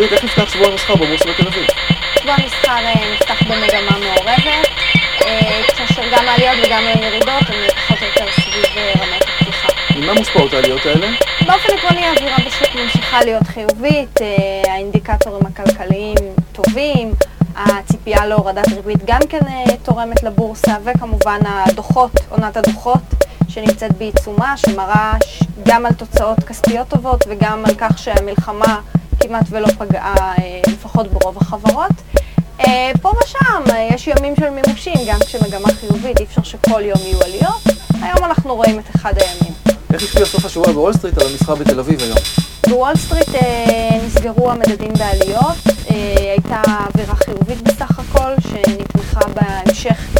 נפתח שבוע המסחר בבורסה בתל אביב? שבוע המסחר אה, נפתח במגמה מעורבת, אה, כאשר גם העליות וגם הירידות הן פחות או יותר סביב אה, רמת הפתיחה. ממה מושפעות העליות האלה? באופן עקרוני האווירה בשוק ממשיכה להיות חיובית, האינדיקטורים הכלכליים טובים, הציפייה להורדת ריבית גם כן תורמת לבורסה, וכמובן הדוחות, עונת הדוחות שנמצאת בעיצומה, שמראה גם על תוצאות כספיות טובות וגם על כך שהמלחמה כמעט ולא פגעה, אה, לפחות ברוב החברות. אה, פה ושם אה, יש ימים של מימושים, גם כשמגמה חיובית, אי אפשר שכל יום יהיו עליות. היום אנחנו רואים את אחד הימים. איך השפיע סוף השבוע בוול סטריט על המסחר בתל אביב היום? בוול סטריט אה, נסגרו המדדים בעליות, אה, הייתה אווירה חיובית בסך הכל, שנתמכה בהמשך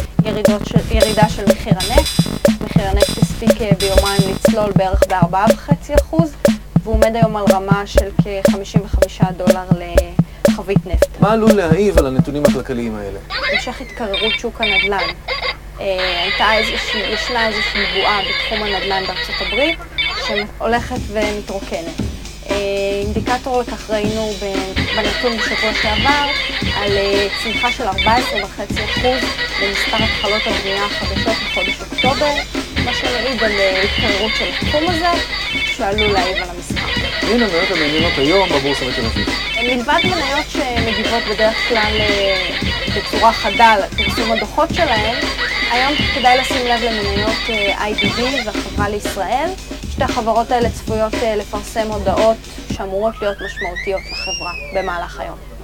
של, ירידה של מחיר הנפט. מחיר הנפט הספיק ביומיים לצלול בערך ב-4.5%, והוא עומד היום על רמה של כ-55 דולר לחבית נפט. מה עלול להעיב על הנתונים הכלכליים האלה? המשך התקררות שוק הנדל"ן. אה, הייתה איזושהי, ישנה איזושהי בועה בתחום הנדל"ן בארצות הברית שהולכת ומתרוקנת. אה, אינדיקטור לכך ראינו בנתון בשבוע שעבר על אה, צמיחה של 14.5% במספר התחלות הבנייה החדשות בחודש אוקטובר, מה שמעיד על התקררות של התחום הזה שעלול להעיב על המסחר. מהן המניות המעניינות היום בבורסה בתל אביב? מלבד מניות שמגיבות בדרך כלל אה, בצורה חדה לפרסום הדוחות שלהן, היום כדאי לשים לב למניות אה, IDB והחברה לישראל. שתי החברות האלה צפויות אה, לפרסם הודעות שאמורות להיות משמעותיות לחברה במהלך היום.